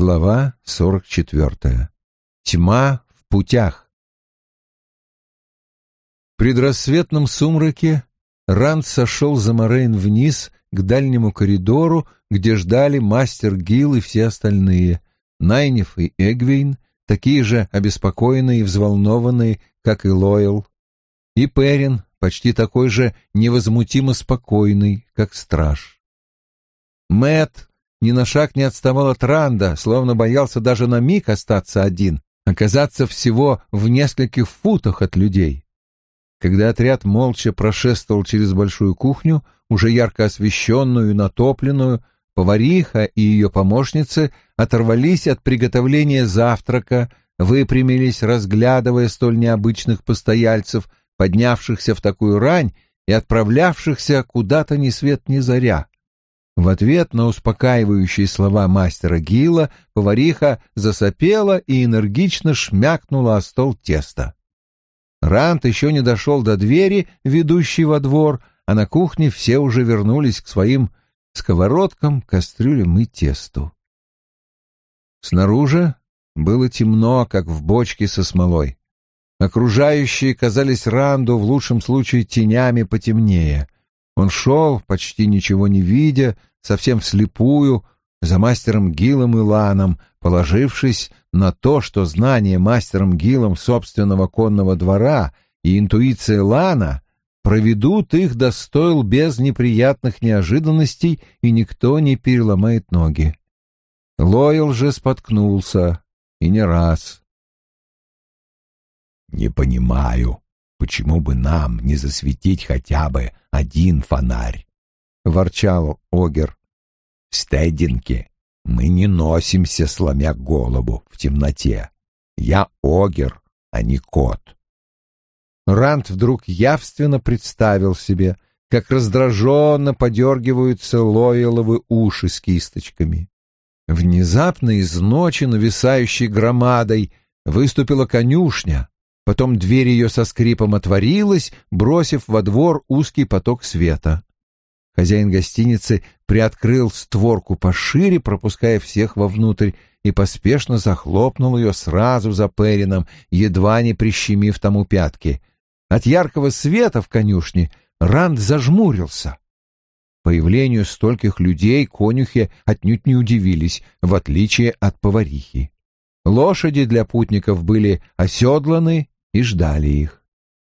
Глава 44. Тьма в путях. В предрассветном сумраке Ранд сошел за Морейн вниз к дальнему коридору, где ждали мастер Гил и все остальные, Найниф и Эгвейн, такие же обеспокоенные и взволнованные, как и Лойл, и Перин, почти такой же невозмутимо спокойный, как страж. Мэт ни на шаг не отставал от Ранда, словно боялся даже на миг остаться один, оказаться всего в нескольких футах от людей. Когда отряд молча прошествовал через большую кухню, уже ярко освещенную и натопленную, повариха и ее помощницы оторвались от приготовления завтрака, выпрямились, разглядывая столь необычных постояльцев, поднявшихся в такую рань и отправлявшихся куда-то ни свет ни заря. В ответ на успокаивающие слова мастера Гила повариха засопела и энергично шмякнула о стол тесто. Рант еще не дошел до двери, ведущей во двор, а на кухне все уже вернулись к своим сковородкам, кастрюлям и тесту. Снаружи было темно, как в бочке со смолой. Окружающие казались Ранду в лучшем случае тенями потемнее. Он шел, почти ничего не видя, совсем вслепую, за мастером Гилом и Ланом, положившись на то, что знание мастером Гилом собственного конного двора и интуиция Лана проведут их до стоил без неприятных неожиданностей, и никто не переломает ноги. Лойл же споткнулся, и не раз. «Не понимаю, почему бы нам не засветить хотя бы один фонарь?» — ворчал Огер. «В стединке мы не носимся, сломя голову в темноте. Я Огер, а не кот». Рант вдруг явственно представил себе, как раздраженно подергиваются лояловы уши с кисточками. Внезапно из ночи, нависающей громадой, выступила конюшня, потом дверь ее со скрипом отворилась, бросив во двор узкий поток света. Хозяин гостиницы приоткрыл створку пошире, пропуская всех вовнутрь, и поспешно захлопнул ее сразу за Перином, едва не прищемив тому пятки. От яркого света в конюшне Ранд зажмурился. Появлению стольких людей конюхи отнюдь не удивились, в отличие от поварихи. Лошади для путников были оседланы и ждали их.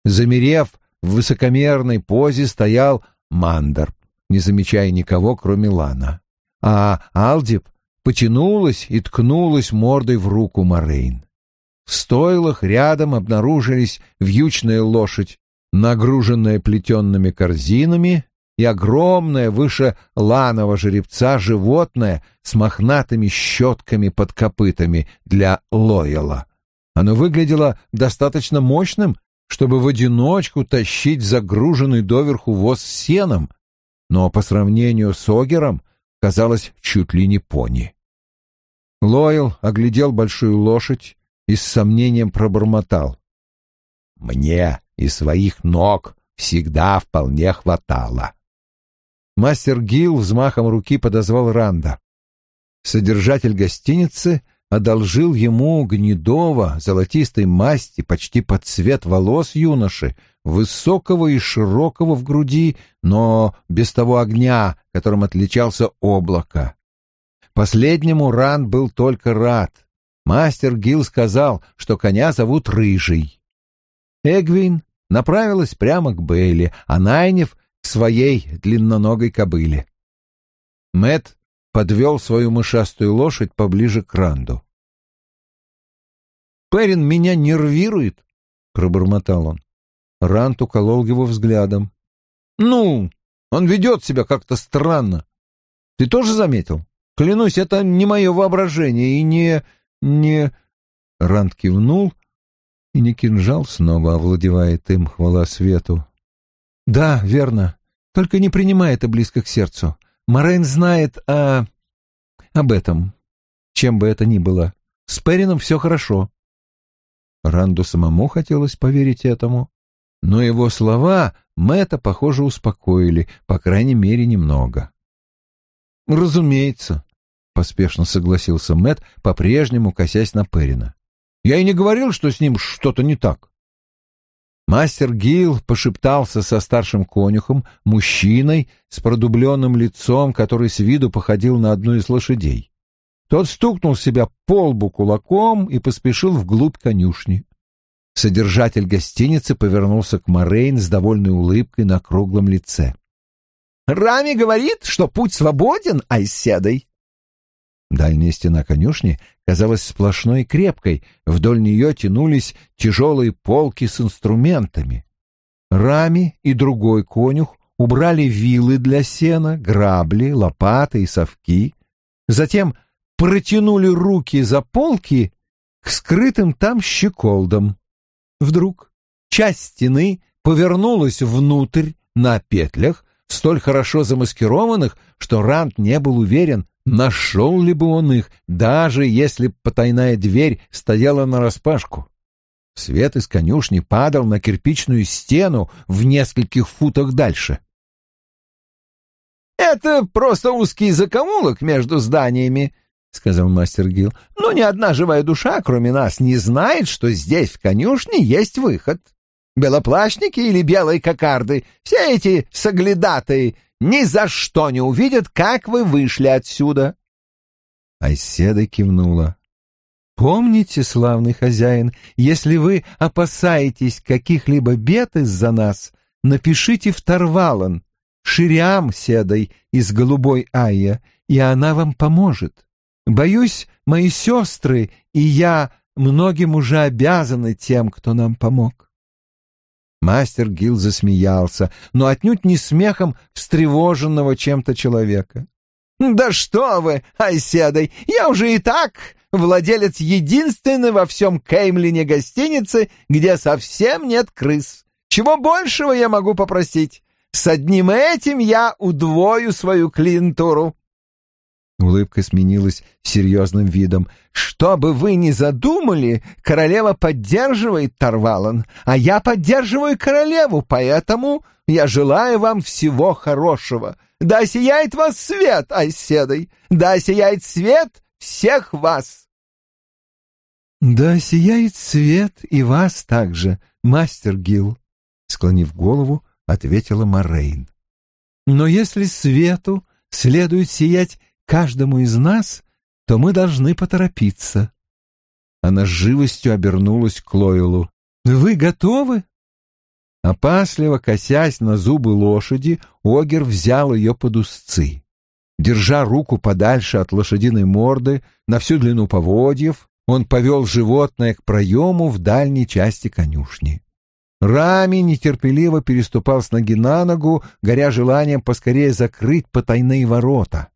Замерев в высокомерной позе стоял Мандарп не замечая никого, кроме Лана. А Алдип потянулась и ткнулась мордой в руку Морейн. В стойлах рядом обнаружились вьючная лошадь, нагруженная плетенными корзинами, и огромное выше ланого жеребца животное с мохнатыми щетками под копытами для лояла. Оно выглядело достаточно мощным, чтобы в одиночку тащить загруженный доверху воз сеном, но по сравнению с Огером казалось чуть ли не пони. Лойл оглядел большую лошадь и с сомнением пробормотал. «Мне и своих ног всегда вполне хватало». Мастер Гил взмахом руки подозвал Ранда. Содержатель гостиницы одолжил ему гнедого, золотистой масти, почти под цвет волос юноши, высокого и широкого в груди, но без того огня, которым отличался облако. Последнему Ран был только рад. Мастер Гил сказал, что коня зовут Рыжий. Эгвин направилась прямо к Бейли, а Найнев — к своей длинноногой кобыле. Мэт подвел свою мышастую лошадь поближе к Ранду. «Перин меня нервирует», — пробормотал он. Рант уколол его взглядом. «Ну, он ведет себя как-то странно. Ты тоже заметил? Клянусь, это не мое воображение и не... не...» Рант кивнул, и не кинжал снова овладевает им, хвала свету. «Да, верно. Только не принимай это близко к сердцу. Морейн знает о... об этом, чем бы это ни было. С Перином все хорошо». Ранду самому хотелось поверить этому, но его слова Мэтта, похоже, успокоили, по крайней мере, немного. «Разумеется. — поспешно согласился Мэт, по-прежнему косясь на Перина. «Я и не говорил, что с ним что-то не так». Мастер Гил пошептался со старшим конюхом, мужчиной с продубленным лицом, который с виду походил на одну из лошадей. Тот стукнул себя по лбу кулаком и поспешил вглубь конюшни. Содержатель гостиницы повернулся к Морейн с довольной улыбкой на круглом лице. «Рами говорит, что путь свободен, Айседой!» Дальняя стена конюшни казалась сплошной и крепкой, вдоль нее тянулись тяжелые полки с инструментами. Рами и другой конюх убрали вилы для сена, грабли, лопаты и совки, затем протянули руки за полки к скрытым там щеколдам. Вдруг часть стены повернулась внутрь на петлях, столь хорошо замаскированных, что Рант не был уверен, нашел ли бы он их, даже если потайная дверь стояла нараспашку. Свет из конюшни падал на кирпичную стену в нескольких футах дальше. «Это просто узкий закоулок между зданиями», — сказал мастер Гил. «Но ни одна живая душа, кроме нас, не знает, что здесь, в конюшне, есть выход. Белоплащники или белые кокарды, все эти соглядатые, ни за что не увидят, как вы вышли отсюда». Айседа кивнула. «Помните, славный хозяин, если вы опасаетесь каких-либо бед из-за нас, напишите в Тарвалан, Шириам седой из голубой Айя, и она вам поможет. Боюсь, мои сестры и я многим уже обязаны тем, кто нам помог. Мастер Гил засмеялся, но отнюдь не смехом встревоженного чем-то человека. «Да что вы, Айседой, я уже и так владелец единственной во всем Кеймлине гостиницы, где совсем нет крыс. Чего большего я могу попросить? С одним этим я удвою свою клиентуру. Улыбка сменилась серьезным видом. «Что бы вы ни задумали, королева поддерживает Тарвалан, а я поддерживаю королеву, поэтому я желаю вам всего хорошего. Да сияет вас свет, Айседой! Да сияет свет всех вас!» «Да сияет свет и вас также, мастер Гил», — склонив голову, ответила Морейн. «Но если свету следует сиять каждому из нас, то мы должны поторопиться. Она с живостью обернулась к Лойлу. «Вы готовы?» Опасливо косясь на зубы лошади, Огер взял ее под узцы. Держа руку подальше от лошадиной морды, на всю длину поводьев, он повел животное к проему в дальней части конюшни. Рами нетерпеливо переступал с ноги на ногу, горя желанием поскорее закрыть потайные ворота.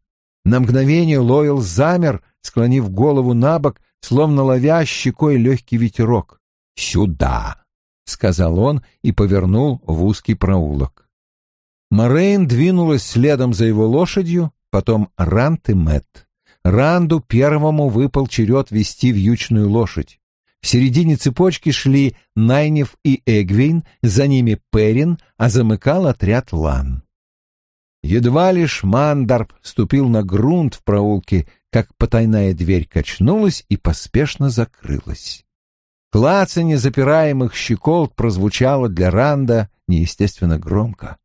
На мгновение Лойл замер, склонив голову на бок, словно ловя щекой легкий ветерок. «Сюда!» — сказал он и повернул в узкий проулок. Морейн двинулась следом за его лошадью, потом Рант и Мэтт. Ранду первому выпал черед вести вьючную лошадь. В середине цепочки шли Найнев и Эгвейн, за ними Перин, а замыкал отряд Лан. Едва лишь Мандарб ступил на грунт в проулке, как потайная дверь качнулась и поспешно закрылась. Клацанье запираемых щеколд прозвучало для Ранда неестественно громко.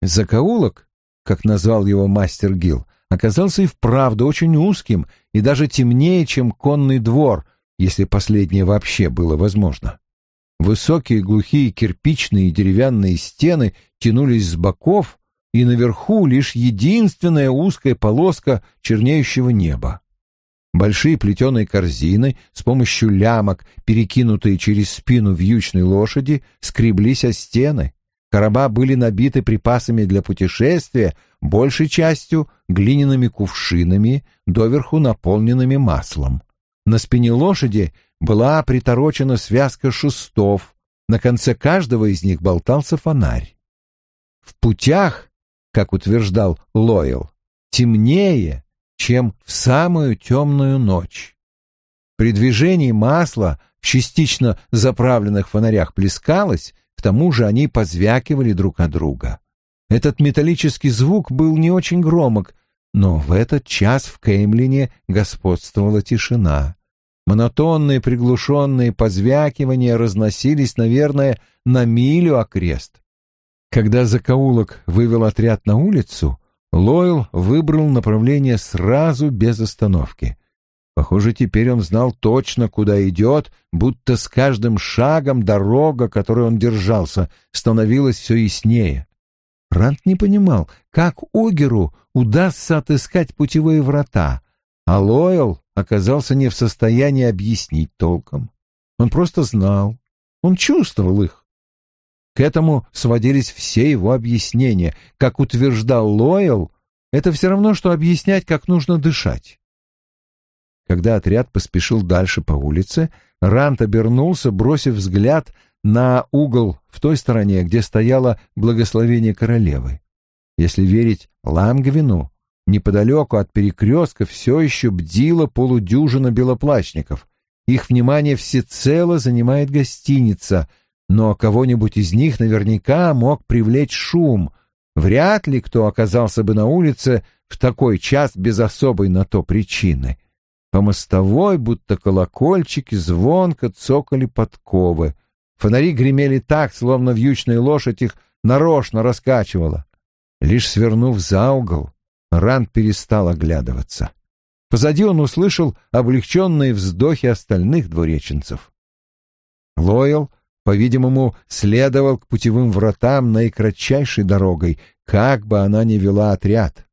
Закоулок, как назвал его мастер Гил, оказался и вправду очень узким и даже темнее, чем конный двор, если последнее вообще было возможно. Высокие глухие кирпичные и деревянные стены тянулись с боков, и наверху лишь единственная узкая полоска чернеющего неба. Большие плетеные корзины с помощью лямок, перекинутые через спину вьючной лошади, скреблись о стены. Короба были набиты припасами для путешествия, большей частью глиняными кувшинами, доверху наполненными маслом. На спине лошади была приторочена связка шестов, на конце каждого из них болтался фонарь. В путях как утверждал Лойл, темнее, чем в самую темную ночь. При движении масла в частично заправленных фонарях плескалось, к тому же они позвякивали друг от друга. Этот металлический звук был не очень громок, Но в этот час в Кеймлине господствовала тишина. Монотонные приглушенные позвякивания разносились, наверное, на милю окрест. Когда закоулок вывел отряд на улицу, Лойл выбрал направление сразу без остановки. Похоже, теперь он знал точно, куда идет, будто с каждым шагом дорога, которой он держался, становилась все яснее. Рант не понимал, как Огеру удастся отыскать путевые врата, а Лойл оказался не в состоянии объяснить толком. Он просто знал, он чувствовал их. К этому сводились все его объяснения. Как утверждал Лойл, это все равно, что объяснять, как нужно дышать. Когда отряд поспешил дальше по улице, Рант обернулся, бросив взгляд на угол в той стороне, где стояло благословение королевы. Если верить Ламгвину, неподалеку от перекрестка все еще бдила полудюжина белоплащников. Их внимание всецело занимает гостиница, но кого-нибудь из них наверняка мог привлечь шум. Вряд ли кто оказался бы на улице в такой час без особой на то причины. По мостовой, будто колокольчики, звонко цокали подковы. Фонари гремели так, словно вьючная лошадь их нарочно раскачивала. Лишь свернув за угол, Ранд перестал оглядываться. Позади он услышал облегченные вздохи остальных двуреченцев. Лойл, по-видимому, следовал к путевым вратам наикратчайшей дорогой, как бы она ни вела отряд.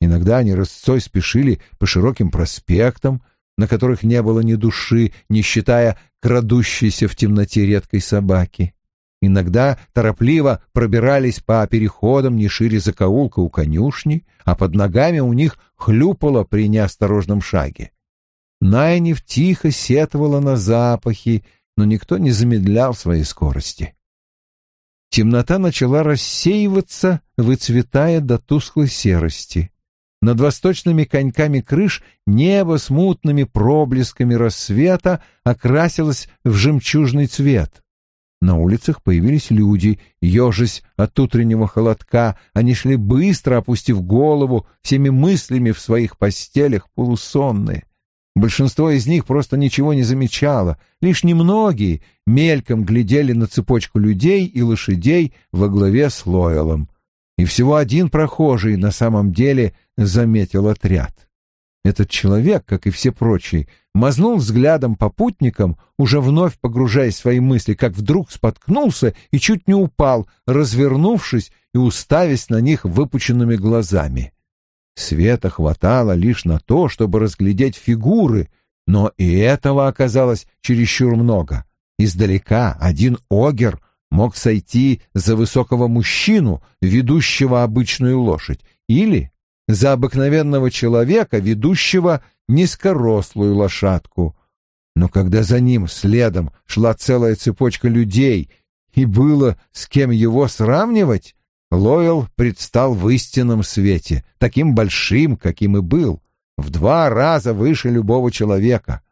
Иногда они рысцой спешили по широким проспектам, на которых не было ни души, не считая крадущейся в темноте редкой собаки. Иногда торопливо пробирались по переходам не шире закоулка у конюшни, а под ногами у них хлюпало при неосторожном шаге. Найнев тихо сетовала на запахи, но никто не замедлял своей скорости. Темнота начала рассеиваться, выцветая до тусклой серости. Над восточными коньками крыш небо с мутными проблесками рассвета окрасилось в жемчужный цвет. На улицах появились люди, ежась от утреннего холодка. Они шли быстро, опустив голову, всеми мыслями в своих постелях полусонные. Большинство из них просто ничего не замечало, лишь немногие мельком глядели на цепочку людей и лошадей во главе с Лойлом и всего один прохожий на самом деле заметил отряд. Этот человек, как и все прочие, мазнул взглядом по путникам, уже вновь погружаясь в свои мысли, как вдруг споткнулся и чуть не упал, развернувшись и уставясь на них выпученными глазами. Света хватало лишь на то, чтобы разглядеть фигуры, но и этого оказалось чересчур много. Издалека один огер мог сойти за высокого мужчину, ведущего обычную лошадь, или за обыкновенного человека, ведущего низкорослую лошадку. Но когда за ним следом шла целая цепочка людей, и было с кем его сравнивать, Лойл предстал в истинном свете, таким большим, каким и был, в два раза выше любого человека.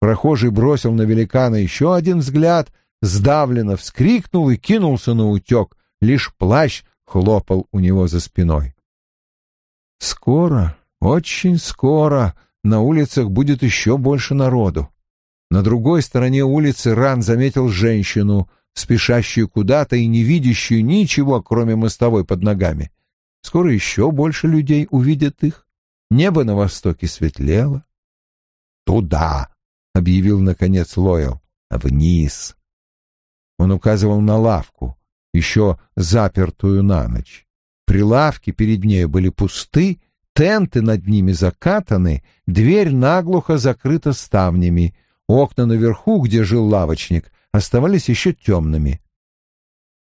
Прохожий бросил на великана еще один взгляд — сдавленно вскрикнул и кинулся на утек, лишь плащ хлопал у него за спиной. Скоро, очень скоро на улицах будет еще больше народу. На другой стороне улицы Ран заметил женщину, спешащую куда-то и не видящую ничего, кроме мостовой под ногами. Скоро еще больше людей увидят их. Небо на востоке светлело. «Туда!» — объявил, наконец, Лойл. «Вниз!» Он указывал на лавку, еще запертую на ночь. Прилавки перед нею были пусты, тенты над ними закатаны, дверь наглухо закрыта ставнями, окна наверху, где жил лавочник, оставались еще темными.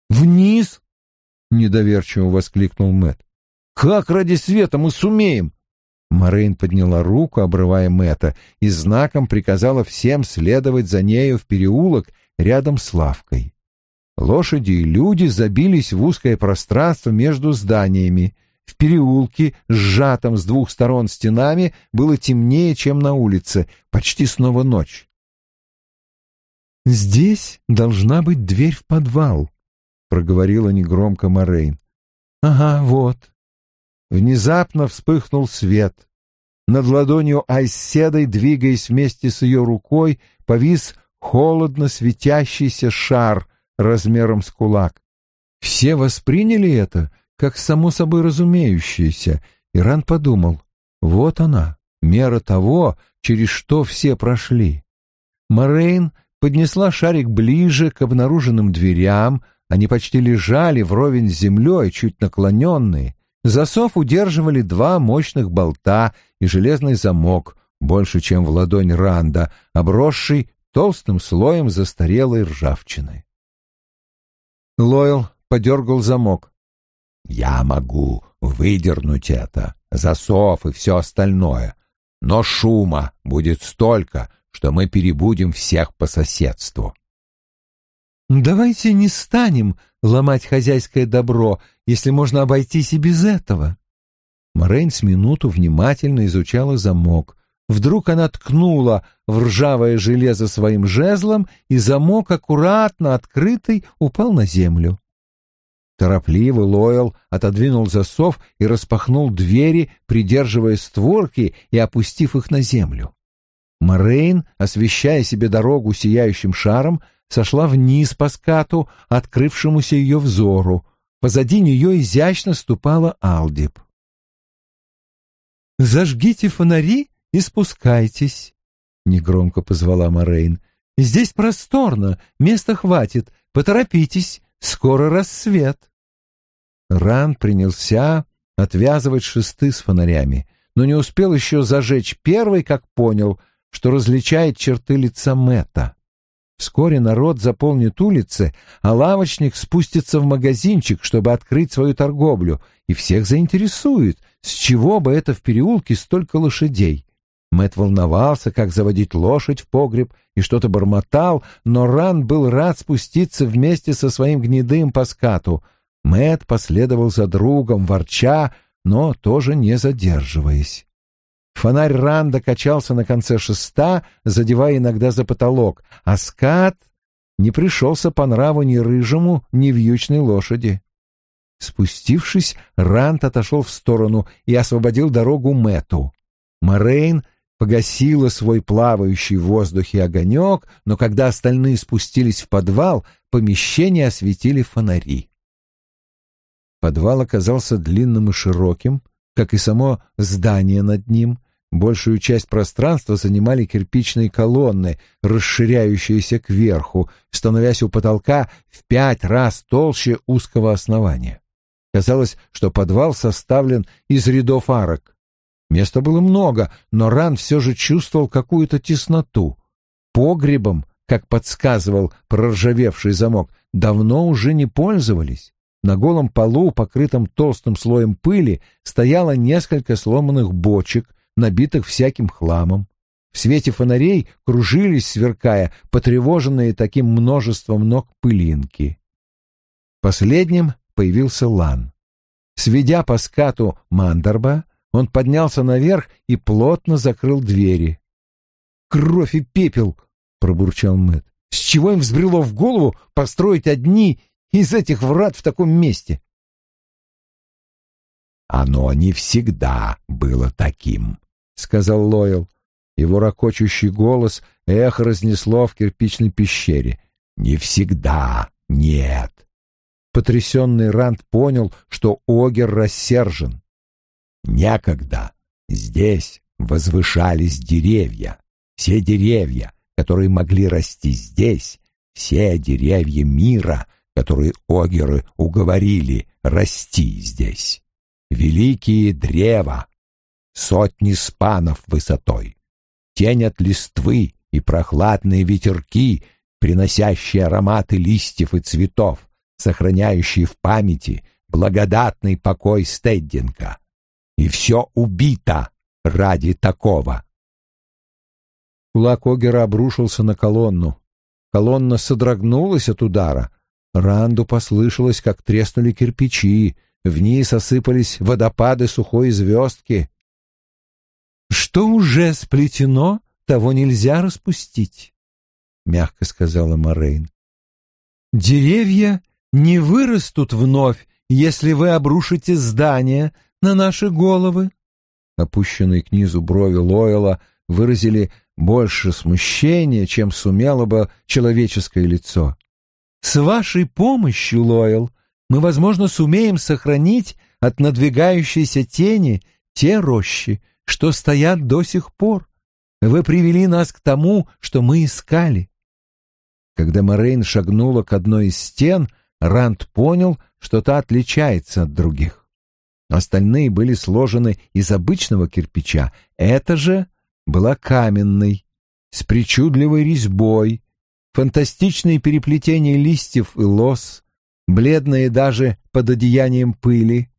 «Вниз!» — недоверчиво воскликнул Мэт. «Как ради света мы сумеем?» Морейн подняла руку, обрывая Мэтта, и знаком приказала всем следовать за нею в переулок рядом с лавкой. Лошади и люди забились в узкое пространство между зданиями. В переулке, сжатом с двух сторон стенами, было темнее, чем на улице, почти снова ночь. «Здесь должна быть дверь в подвал», — проговорила негромко Морейн. «Ага, вот». внезапно вспыхнул свет. Над ладонью Айседой, двигаясь вместе с ее рукой, повис холодно светящийся шар размером с кулак. Все восприняли это как само собой разумеющееся, и Ран подумал, вот она, мера того, через что все прошли. Морейн поднесла шарик ближе к обнаруженным дверям, они почти лежали вровень с землей, чуть наклоненные. Засов удерживали два мощных болта и железный замок, больше, чем в ладонь Ранда, обросший толстым слоем застарелой ржавчины. Лойл подергал замок. «Я могу выдернуть это, засов и все остальное, но шума будет столько, что мы перебудем всех по соседству». «Давайте не станем ломать хозяйское добро, если можно обойтись и без этого». Морейн с минуту внимательно изучала замок. Вдруг она ткнула в ржавое железо своим жезлом, и замок, аккуратно открытый, упал на землю. Торопливо Лойл отодвинул засов и распахнул двери, придерживая створки и опустив их на землю. Морейн, освещая себе дорогу сияющим шаром, сошла вниз по скату, открывшемуся ее взору. Позади нее изящно ступала Алдип. «Зажгите фонари и спускайтесь», — негромко позвала Морейн. «Здесь просторно, места хватит, поторопитесь, скоро рассвет». Ран принялся отвязывать шесты с фонарями, но не успел еще зажечь первый, как понял, что различает черты лица Мэтта. Вскоре народ заполнит улицы, а лавочник спустится в магазинчик, чтобы открыть свою торговлю, и всех заинтересует, с чего бы это в переулке столько лошадей. Мэт волновался, как заводить лошадь в погреб, и что-то бормотал, но Ран был рад спуститься вместе со своим гнедым по скату. Мэт последовал за другом, ворча, но тоже не задерживаясь. Фонарь Ранда качался на конце шеста, задевая иногда за потолок, а скат не пришелся по нраву ни рыжему, ни вьючной лошади. Спустившись, Ранд отошел в сторону и освободил дорогу Мэту. Морейн погасила свой плавающий в воздухе огонек, но когда остальные спустились в подвал, помещение осветили фонари. Подвал оказался длинным и широким, как и само здание над ним. Большую часть пространства занимали кирпичные колонны, расширяющиеся кверху, становясь у потолка в пять раз толще узкого основания. Казалось, что подвал составлен из рядов арок. Места было много, но Ран все же чувствовал какую-то тесноту. Погребом, как подсказывал проржавевший замок, давно уже не пользовались. На голом полу, покрытом толстым слоем пыли, стояло несколько сломанных бочек, набитых всяким хламом. В свете фонарей кружились, сверкая, потревоженные таким множеством ног пылинки. Последним появился Лан. Сведя по скату Мандарба, он поднялся наверх и плотно закрыл двери. «Кровь и пепел!» — пробурчал Мэт. «С чего им взбрело в голову построить одни из этих врат в таком месте?» «Оно не всегда было таким», — сказал Лойл. Его ракочущий голос эхо разнесло в кирпичной пещере. «Не всегда, нет». Потрясенный Ранд понял, что Огер рассержен. Некогда здесь возвышались деревья, все деревья, которые могли расти здесь, все деревья мира, которые огеры уговорили расти здесь. Великие древа, сотни спанов высотой, тень от листвы и прохладные ветерки, приносящие ароматы листьев и цветов, сохраняющие в памяти благодатный покой Стеддинга и все убито ради такого. Кулак Огера обрушился на колонну. Колонна содрогнулась от удара. Ранду послышалось, как треснули кирпичи, вниз осыпались водопады сухой звездки. «Что уже сплетено, того нельзя распустить», — мягко сказала Морейн. «Деревья не вырастут вновь, если вы обрушите здание, на наши головы?» Опущенные к низу брови Лойла выразили больше смущения, чем сумело бы человеческое лицо. «С вашей помощью, Лойл, мы, возможно, сумеем сохранить от надвигающейся тени те рощи, что стоят до сих пор. Вы привели нас к тому, что мы искали». Когда Морейн шагнула к одной из стен, Ранд понял, что та отличается от других. Остальные были сложены из обычного кирпича, эта же была каменной, с причудливой резьбой, фантастичные переплетения листьев и лос, бледные даже под одеянием пыли.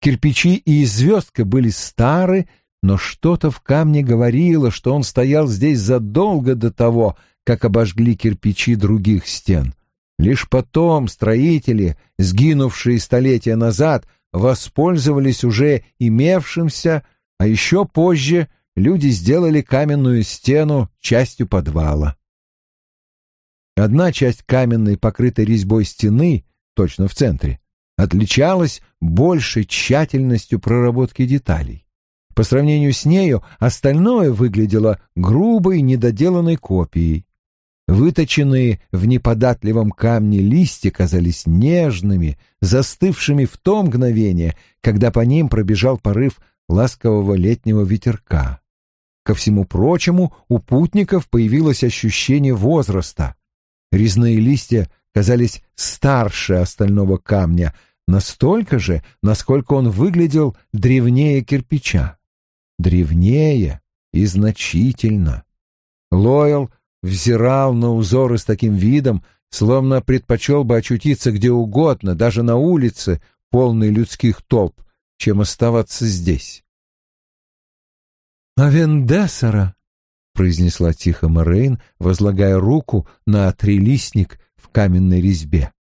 Кирпичи и звездка были стары, но что-то в камне говорило, что он стоял здесь задолго до того, как обожгли кирпичи других стен. Лишь потом строители, сгинувшие столетия назад, воспользовались уже имевшимся, а еще позже люди сделали каменную стену частью подвала. Одна часть каменной, покрытой резьбой стены, точно в центре, отличалась большей тщательностью проработки деталей. По сравнению с нею остальное выглядело грубой, недоделанной копией. Выточенные в неподатливом камне листья казались нежными, застывшими в то мгновение, когда по ним пробежал порыв ласкового летнего ветерка. Ко всему прочему, у путников появилось ощущение возраста. Резные листья казались старше остального камня, настолько же, насколько он выглядел древнее кирпича. Древнее и значительно. Лойл взирал на узоры с таким видом, словно предпочел бы очутиться где угодно, даже на улице, полной людских толп, чем оставаться здесь. «Авендесера!» — произнесла тихо Морейн, возлагая руку на трилистник в каменной резьбе.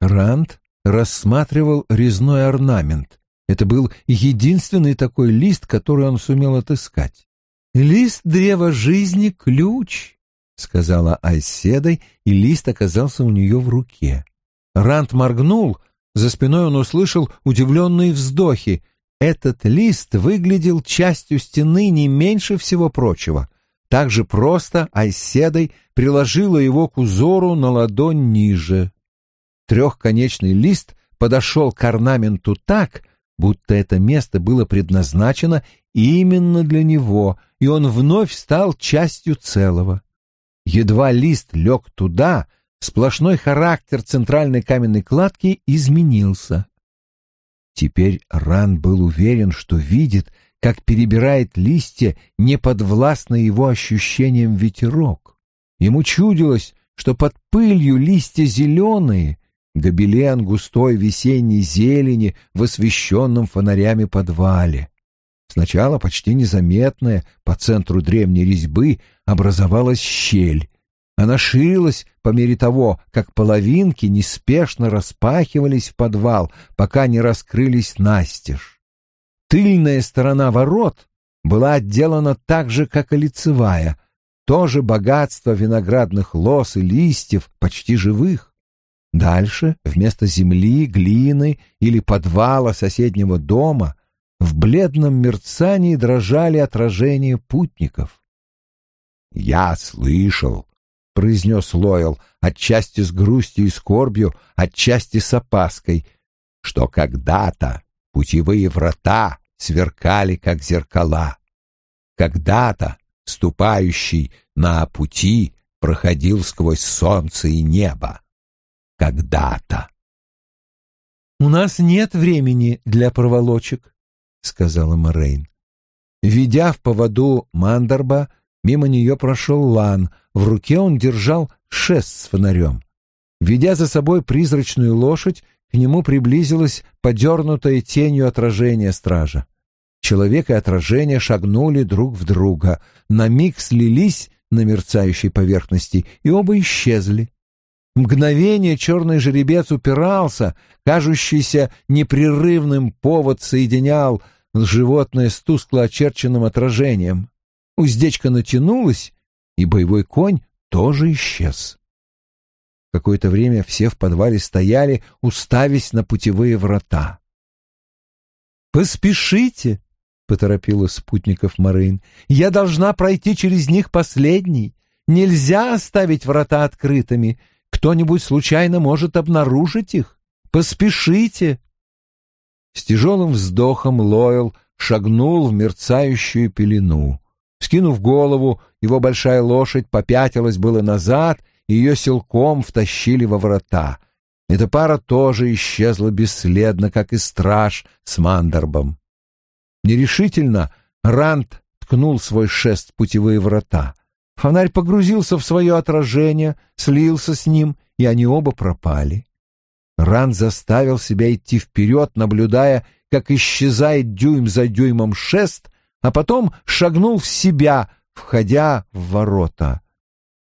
Ранд рассматривал резной орнамент. Это был единственный такой лист, который он сумел отыскать. «Лист древа жизни — ключ», — сказала Айседой, и лист оказался у нее в руке. Рант моргнул, за спиной он услышал удивленные вздохи. Этот лист выглядел частью стены не меньше всего прочего. Так же просто Айседой приложила его к узору на ладонь ниже. Трехконечный лист подошел к орнаменту так, будто это место было предназначено именно для него, и он вновь стал частью целого. Едва лист лег туда, сплошной характер центральной каменной кладки изменился. Теперь Ран был уверен, что видит, как перебирает листья неподвластно его ощущениям ветерок. Ему чудилось, что под пылью листья зеленые, гобелен густой весенней зелени в освещенном фонарями подвале. Сначала почти незаметная по центру древней резьбы образовалась щель. Она ширилась по мере того, как половинки неспешно распахивались в подвал, пока не раскрылись настежь. Тыльная сторона ворот была отделана так же, как и лицевая, тоже богатство виноградных лоз и листьев, почти живых. Дальше, вместо земли, глины или подвала соседнего дома, в бледном мерцании дрожали отражения путников. «Я слышал», — произнес Лойл, отчасти с грустью и скорбью, отчасти с опаской, что когда-то путевые врата сверкали, как зеркала. Когда-то ступающий на пути проходил сквозь солнце и небо. Когда-то. «У нас нет времени для проволочек», — сказала Морейн. Ведя в поводу Мандарба, Мимо нее прошел Лан, в руке он держал шест с фонарем. Ведя за собой призрачную лошадь, к нему приблизилась подернутая тенью отражение стража. Человек и отражение шагнули друг в друга, на миг слились на мерцающей поверхности, и оба исчезли. Мгновение черный жеребец упирался, кажущийся непрерывным повод соединял животное с тускло очерченным отражением. Уздечка натянулась, и боевой конь тоже исчез. Какое-то время все в подвале стояли, уставясь на путевые врата. «Поспешите!» — поторопила спутников Марин. «Я должна пройти через них последний. Нельзя оставить врата открытыми. Кто-нибудь случайно может обнаружить их. Поспешите!» С тяжелым вздохом Лойл шагнул в мерцающую пелену. Скинув голову, его большая лошадь попятилась было назад, и ее силком втащили во врата. Эта пара тоже исчезла бесследно, как и страж с Мандербом. Нерешительно Ранд ткнул свой шест в путевые врата. Фонарь погрузился в свое отражение, слился с ним, и они оба пропали. Ранд заставил себя идти вперед, наблюдая, как исчезает дюйм за дюймом шест, а потом шагнул в себя, входя в ворота.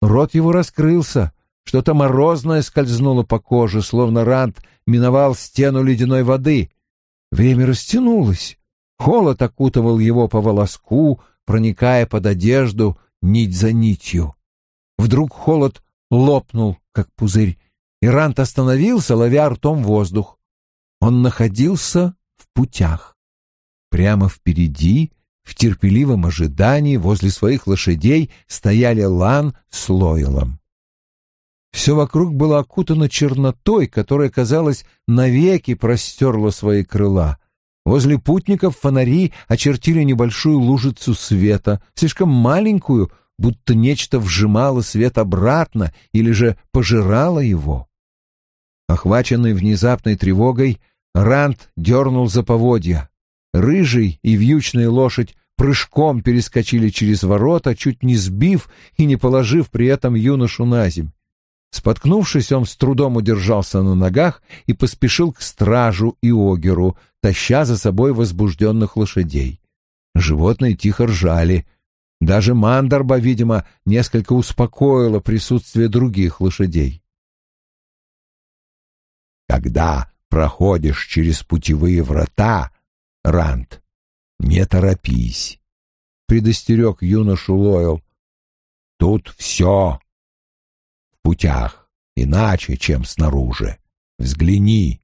Рот его раскрылся, что-то морозное скользнуло по коже, словно Ранд миновал стену ледяной воды. Время растянулось. Холод окутывал его по волоску, проникая под одежду нить за нитью. Вдруг холод лопнул, как пузырь, и Рант остановился, ловя ртом воздух. Он находился в путях. Прямо впереди, в терпеливом ожидании, возле своих лошадей стояли Лан с Лойлом. Все вокруг было окутано чернотой, которая, казалось, навеки простерла свои крыла. Возле путников фонари очертили небольшую лужицу света, слишком маленькую, будто нечто вжимало свет обратно или же пожирало его. Охваченный внезапной тревогой, Ранд дернул за поводья. Рыжий и вьючная лошадь прыжком перескочили через ворота, чуть не сбив и не положив при этом юношу на земь. Споткнувшись, он с трудом удержался на ногах и поспешил к стражу и огеру, таща за собой возбужденных лошадей. Животные тихо ржали. Даже Мандарба, видимо, несколько успокоило присутствие других лошадей. Когда проходишь через путевые врата, Рант, не торопись, — предостерег юношу Лойл. Тут все путях, иначе, чем снаружи. Взгляни.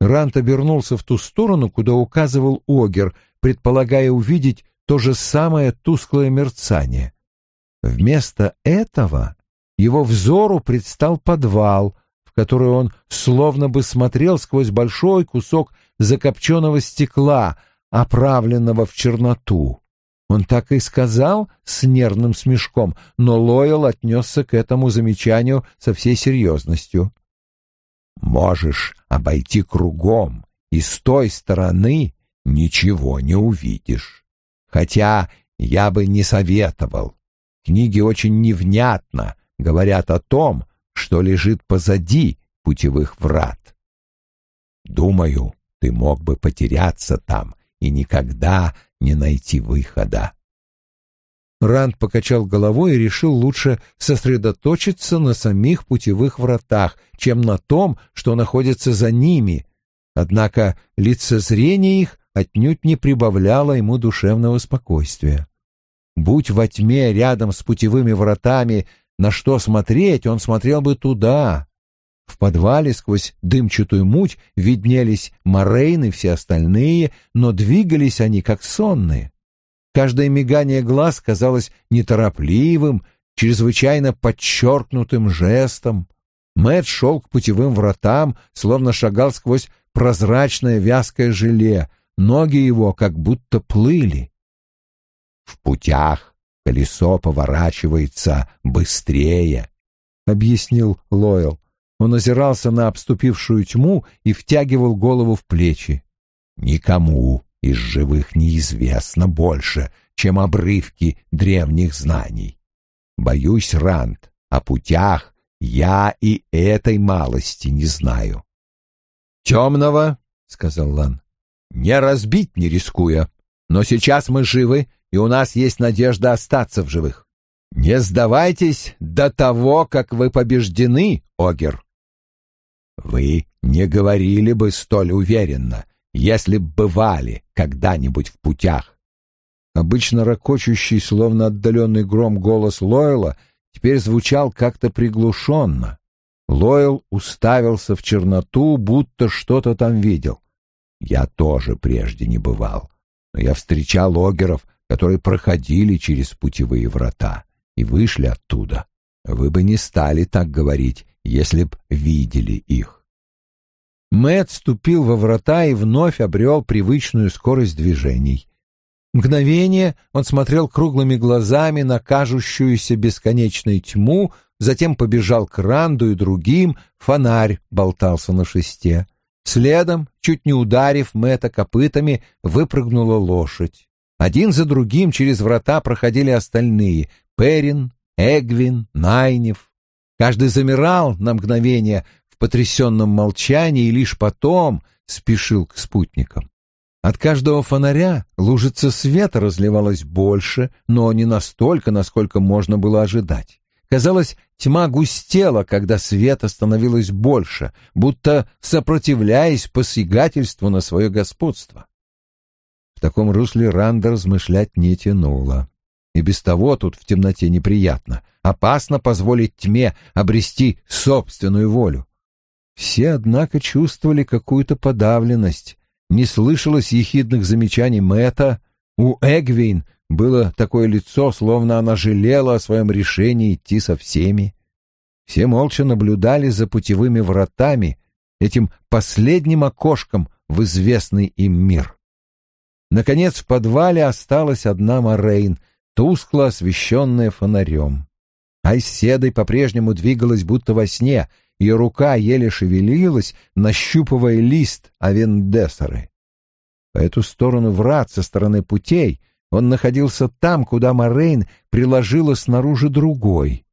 Рант обернулся в ту сторону, куда указывал Огер, предполагая увидеть то же самое тусклое мерцание. Вместо этого его взору предстал подвал, в который он словно бы смотрел сквозь большой кусок закопченного стекла, оправленного в черноту. Он так и сказал с нервным смешком, но Лойл отнесся к этому замечанию со всей серьезностью. «Можешь обойти кругом, и с той стороны ничего не увидишь. Хотя я бы не советовал. Книги очень невнятно говорят о том, что лежит позади путевых врат. Думаю, ты мог бы потеряться там и никогда не найти выхода. Ранд покачал головой и решил лучше сосредоточиться на самих путевых вратах, чем на том, что находится за ними. Однако лицезрение их отнюдь не прибавляло ему душевного спокойствия. Будь во тьме рядом с путевыми вратами на что смотреть, он смотрел бы туда. В подвале сквозь дымчатую муть виднелись Морейны и все остальные, но двигались они как сонные. Каждое мигание глаз казалось неторопливым, чрезвычайно подчеркнутым жестом. Мэтт шел к путевым вратам, словно шагал сквозь прозрачное вязкое желе, ноги его как будто плыли. «В путях колесо поворачивается быстрее», — объяснил Лойл. Он озирался на обступившую тьму и втягивал голову в плечи. «Никому из живых неизвестно больше, чем обрывки древних знаний. Боюсь, Ранд, о путях я и этой малости не знаю». «Темного», — сказал Лан, — «не разбить не рискуя. Но сейчас мы живы, и у нас есть надежда остаться в живых. Не сдавайтесь до того, как вы побеждены, Огер». Вы не говорили бы столь уверенно, если бывали когда-нибудь в путях. Обычно ракочущий, словно отдаленный гром голос Лойла, теперь звучал как-то приглушенно. Лойл уставился в черноту, будто что-то там видел. Я тоже прежде не бывал, но я встречал огеров, которые проходили через путевые врата и вышли оттуда. Вы бы не стали так говорить, если б видели их. Мэт ступил во врата и вновь обрел привычную скорость движений. Мгновение он смотрел круглыми глазами на кажущуюся бесконечной тьму, затем побежал к Ранду и другим, фонарь болтался на шесте. Следом, чуть не ударив Мэта копытами, выпрыгнула лошадь. Один за другим через врата проходили остальные — Перин, Эгвин, Найнев. Каждый замирал на мгновение в потрясенном молчании и лишь потом спешил к спутникам. От каждого фонаря лужица света разливалась больше, но не настолько, насколько можно было ожидать. Казалось, тьма густела, когда света становилось больше, будто сопротивляясь посягательству на свое господство. В таком русле Ранда размышлять не тянуло. И без того тут в темноте неприятно. Опасно позволить тьме обрести собственную волю. Все, однако, чувствовали какую-то подавленность. Не слышалось ехидных замечаний Мэтта. У Эгвейн было такое лицо, словно она жалела о своем решении идти со всеми. Все молча наблюдали за путевыми вратами, этим последним окошком в известный им мир. Наконец в подвале осталась одна Морейн, тускло освещенная фонарем. Айседой по-прежнему двигалась будто во сне, ее рука еле шевелилась, нащупывая лист Авендесеры. По эту сторону врат со стороны путей он находился там, куда Морейн приложила снаружи другой.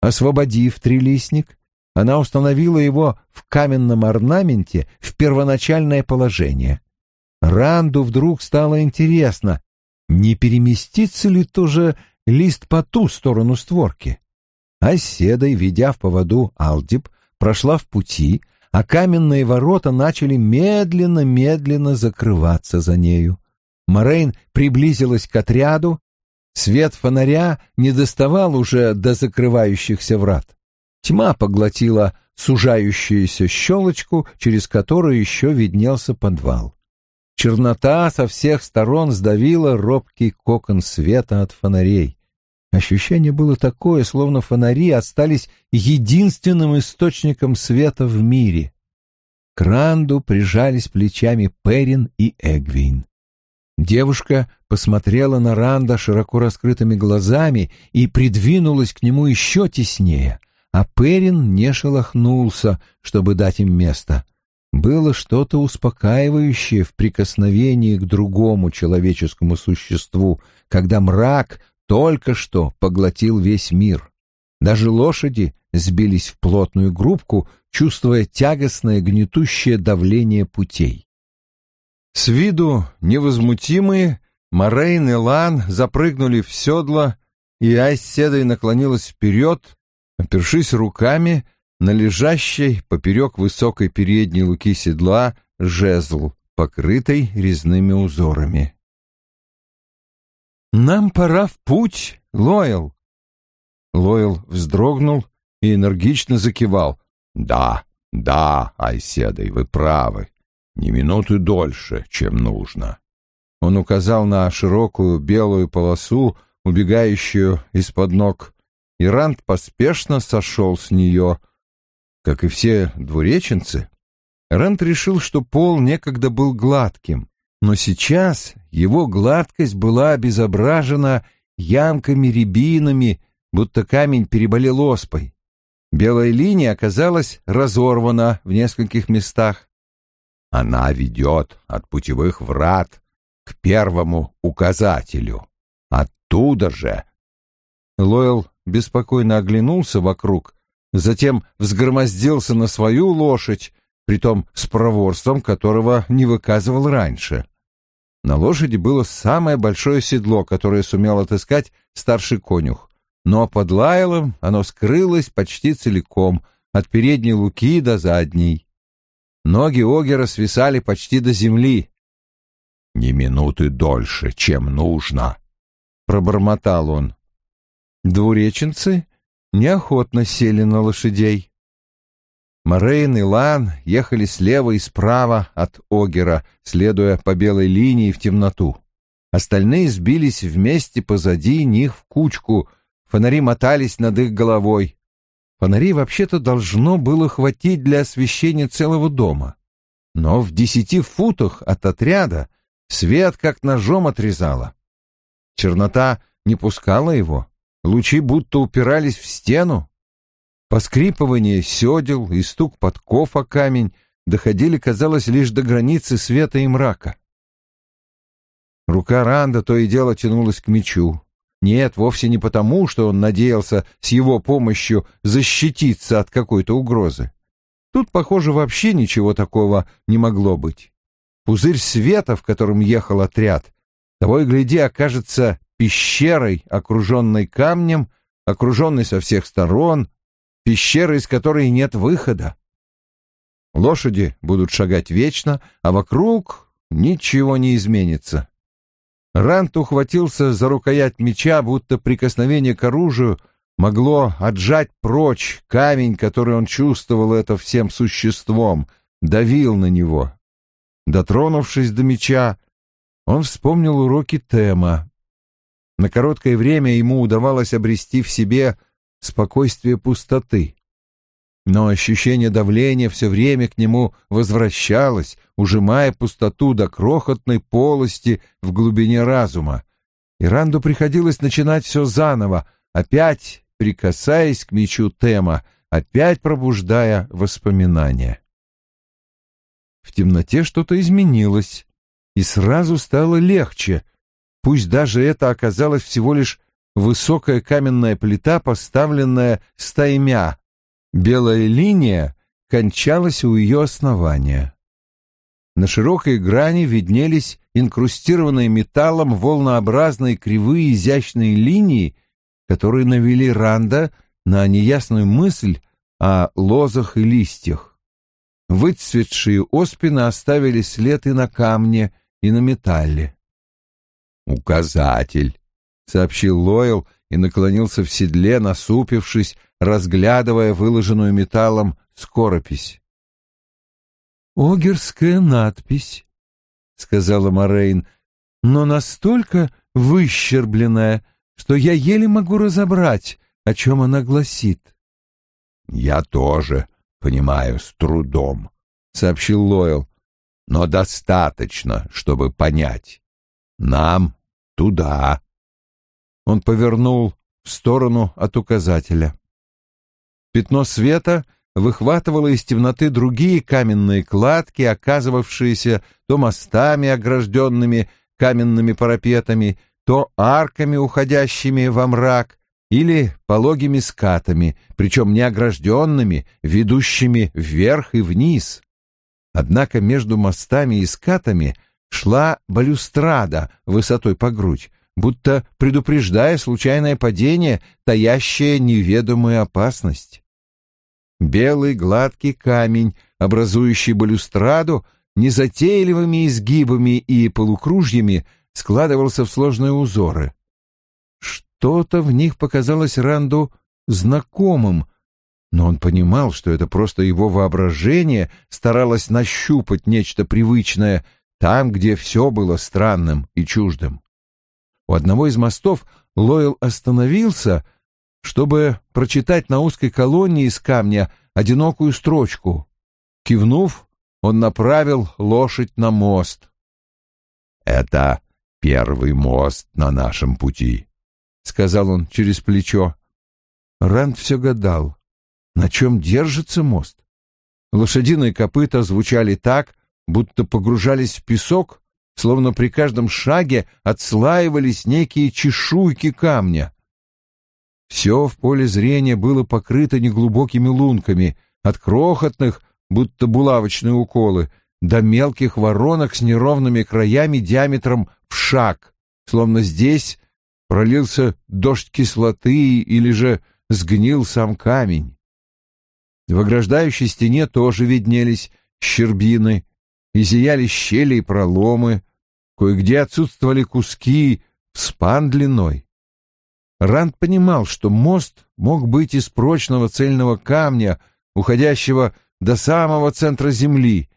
Освободив трилистник, она установила его в каменном орнаменте в первоначальное положение. Ранду вдруг стало интересно, не переместится ли тоже лист по ту сторону створки. Оседой, ведя в поводу Алдиб, прошла в пути, а каменные ворота начали медленно-медленно закрываться за нею. Морейн приблизилась к отряду, свет фонаря не доставал уже до закрывающихся врат. Тьма поглотила сужающуюся щелочку, через которую еще виднелся подвал. Чернота со всех сторон сдавила робкий кокон света от фонарей. Ощущение было такое, словно фонари остались единственным источником света в мире. К Ранду прижались плечами Перин и Эгвин. Девушка посмотрела на Ранда широко раскрытыми глазами и придвинулась к нему еще теснее, а Перин не шелохнулся, чтобы дать им место. Было что-то успокаивающее в прикосновении к другому человеческому существу, когда мрак только что поглотил весь мир. Даже лошади сбились в плотную группку, чувствуя тягостное гнетущее давление путей. С виду невозмутимые, Морейн и Лан запрыгнули в седло, и Айседой наклонилась вперед, опершись руками на лежащей поперек высокой передней луки седла жезл, покрытый резными узорами. «Нам пора в путь, Лойл!» Лойл вздрогнул и энергично закивал. «Да, да, Айседой, вы правы ни минуты дольше, чем нужно. Он указал на широкую белую полосу, убегающую из-под ног, и Ранд поспешно сошел с нее. Как и все двуреченцы, Ранд решил, что пол некогда был гладким, но сейчас его гладкость была обезображена ямками-рябинами, будто камень переболел оспой. Белая линия оказалась разорвана в нескольких местах, она ведет от путевых врат к первому указателю. Оттуда же. Лойл беспокойно оглянулся вокруг, затем взгромоздился на свою лошадь, притом с проворством, которого не выказывал раньше. На лошади было самое большое седло, которое сумел отыскать старший конюх, но под Лайлом оно скрылось почти целиком, от передней луки до задней. Ноги Огера свисали почти до земли. «Ни минуты дольше, чем нужно», — пробормотал он. Двуреченцы неохотно сели на лошадей. Морейн и Лан ехали слева и справа от Огера, следуя по белой линии в темноту. Остальные сбились вместе позади них в кучку, фонари мотались над их головой. Фонарей вообще-то должно было хватить для освещения целого дома. Но в десяти футах от отряда свет как ножом отрезало. Чернота не пускала его, лучи будто упирались в стену. Поскрипывание седел и стук подков о камень доходили, казалось, лишь до границы света и мрака. Рука Ранда то и дело тянулась к мечу. Нет, вовсе не потому, что он надеялся с его помощью защититься от какой-то угрозы. Тут, похоже, вообще ничего такого не могло быть. Пузырь света, в котором ехал отряд, того и гляди, окажется пещерой, окруженной камнем, окруженной со всех сторон, пещерой, из которой нет выхода. Лошади будут шагать вечно, а вокруг ничего не изменится. Рант ухватился за рукоять меча, будто прикосновение к оружию могло отжать прочь камень, который он чувствовал это всем существом, давил на него. Дотронувшись до меча, он вспомнил уроки Тема. На короткое время ему удавалось обрести в себе спокойствие пустоты. Но ощущение давления все время к нему возвращалось, ужимая пустоту до крохотной полости в глубине разума. И Ранду приходилось начинать все заново, опять прикасаясь к мечу Тема, опять пробуждая воспоминания. В темноте что-то изменилось, и сразу стало легче, пусть даже это оказалось всего лишь высокая каменная плита, поставленная стаймя. Белая линия кончалась у ее основания. На широкой грани виднелись инкрустированные металлом волнообразные кривые изящные линии, которые навели Ранда на неясную мысль о лозах и листьях. Выцветшие оспины оставили след и на камне, и на металле. «Указатель», — сообщил Лойл и наклонился в седле, насупившись, разглядывая выложенную металлом скоропись. «Огерская надпись», — сказала Морейн, — «но настолько выщербленная, что я еле могу разобрать, о чем она гласит». «Я тоже понимаю с трудом», — сообщил Лойл, — «но достаточно, чтобы понять. Нам туда». Он повернул в сторону от указателя. Пятно света выхватывало из темноты другие каменные кладки, оказывавшиеся то мостами, огражденными каменными парапетами, то арками, уходящими во мрак, или пологими скатами, причем не огражденными, ведущими вверх и вниз. Однако между мостами и скатами шла балюстрада высотой по грудь, будто предупреждая случайное падение, таящее неведомую опасность. Белый гладкий камень, образующий балюстраду, незатейливыми изгибами и полукружьями складывался в сложные узоры. Что-то в них показалось Ранду знакомым, но он понимал, что это просто его воображение старалось нащупать нечто привычное там, где все было странным и чуждым. У одного из мостов Лойл остановился, чтобы прочитать на узкой колонне из камня одинокую строчку. Кивнув, он направил лошадь на мост. «Это первый мост на нашем пути», — сказал он через плечо. Рэнд все гадал, на чем держится мост. Лошадиные копыта звучали так, будто погружались в песок, словно при каждом шаге отслаивались некие чешуйки камня. Все в поле зрения было покрыто неглубокими лунками, от крохотных, будто булавочные уколы, до мелких воронок с неровными краями диаметром в шаг, словно здесь пролился дождь кислоты или же сгнил сам камень. В ограждающей стене тоже виднелись щербины, и зияли щели и проломы, кое-где отсутствовали куски спан длиной. Ранд понимал, что мост мог быть из прочного цельного камня, уходящего до самого центра земли,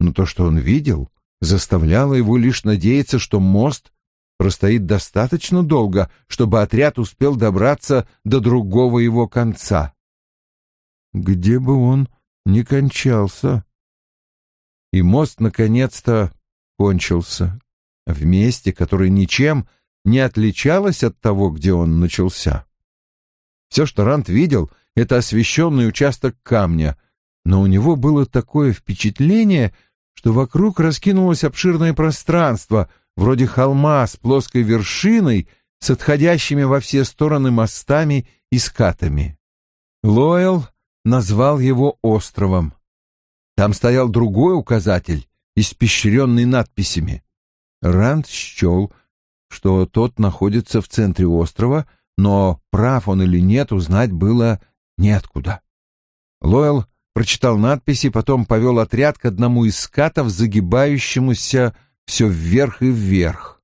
но то, что он видел, заставляло его лишь надеяться, что мост простоит достаточно долго, чтобы отряд успел добраться до другого его конца. Где бы он ни кончался. И мост наконец-то кончился в месте, которое ничем не отличалось от того, где он начался. Все, что Рант видел, — это освещенный участок камня, но у него было такое впечатление, что вокруг раскинулось обширное пространство, вроде холма с плоской вершиной, с отходящими во все стороны мостами и скатами. Лоэл назвал его островом. Там стоял другой указатель, испещренный надписями. Ранд счел, что тот находится в центре острова, но прав он или нет, узнать было неоткуда. Лойл прочитал надписи, потом повел отряд к одному из скатов, загибающемуся все вверх и вверх.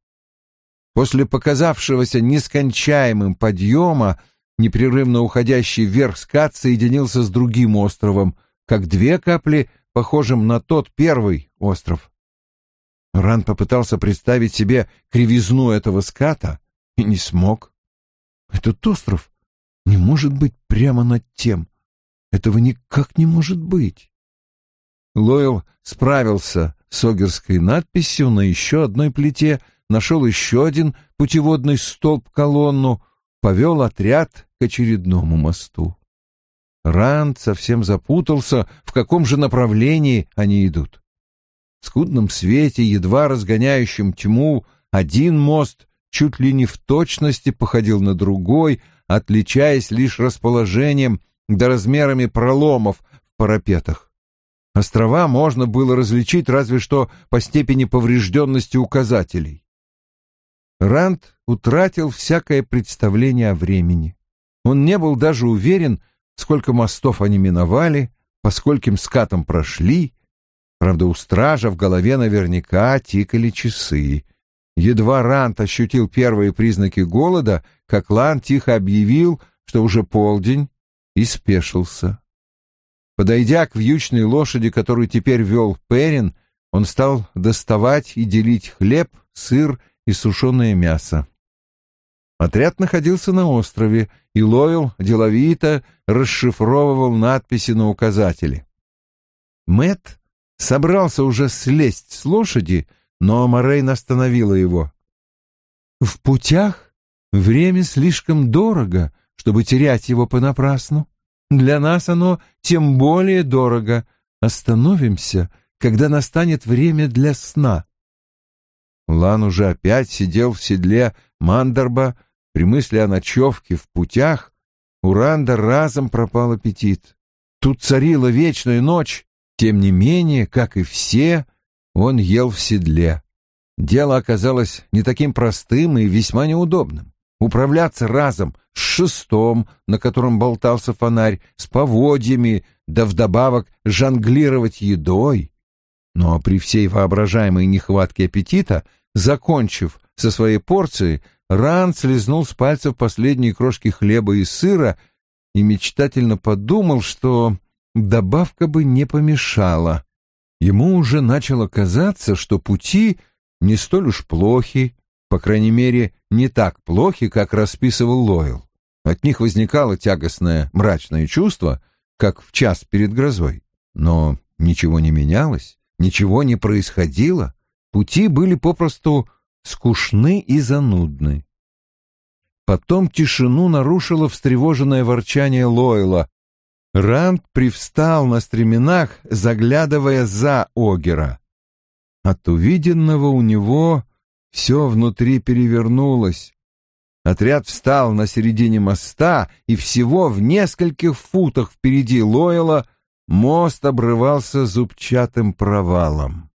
После показавшегося нескончаемым подъема, непрерывно уходящий вверх скат соединился с другим островом, как две капли, похожим на тот первый остров. Ран попытался представить себе кривизну этого ската и не смог. Этот остров не может быть прямо над тем. Этого никак не может быть. Лойл справился с огерской надписью на еще одной плите, нашел еще один путеводный столб-колонну, повел отряд к очередному мосту. Ранд совсем запутался, в каком же направлении они идут. В скудном свете, едва разгоняющем тьму, один мост чуть ли не в точности походил на другой, отличаясь лишь расположением да размерами проломов в парапетах. Острова можно было различить разве что по степени поврежденности указателей. Ранд утратил всякое представление о времени. Он не был даже уверен, сколько мостов они миновали, по скольким скатам прошли, Правда, у стража в голове наверняка тикали часы. Едва Рант ощутил первые признаки голода, как Лан тихо объявил, что уже полдень, и спешился. Подойдя к вьючной лошади, которую теперь вел Перин, он стал доставать и делить хлеб, сыр и сушеное мясо. Отряд находился на острове, и Лойл деловито расшифровывал надписи на указателе. Мэт собрался уже слезть с лошади, но Морейн остановила его. «В путях время слишком дорого, чтобы терять его понапрасну. Для нас оно тем более дорого. Остановимся, когда настанет время для сна». Лан уже опять сидел в седле Мандарба при мысли о ночевке в путях. У Ранда разом пропал аппетит. Тут царила вечная ночь, тем не менее, как и все, он ел в седле. Дело оказалось не таким простым и весьма неудобным. Управляться разом с шестом, на котором болтался фонарь, с поводьями, да вдобавок жонглировать едой. Но при всей воображаемой нехватке аппетита, закончив со своей порцией, Ран слезнул с пальцев последние крошки хлеба и сыра и мечтательно подумал, что добавка бы не помешала. Ему уже начало казаться, что пути не столь уж плохи, по крайней мере, не так плохи, как расписывал Лойл. От них возникало тягостное мрачное чувство, как в час перед грозой. Но ничего не менялось, ничего не происходило, пути были попросту скучны и занудны. Потом тишину нарушило встревоженное ворчание Лойла, Ранд привстал на стременах, заглядывая за Огера. От увиденного у него все внутри перевернулось. Отряд встал на середине моста, и всего в нескольких футах впереди Лойла мост обрывался зубчатым провалом.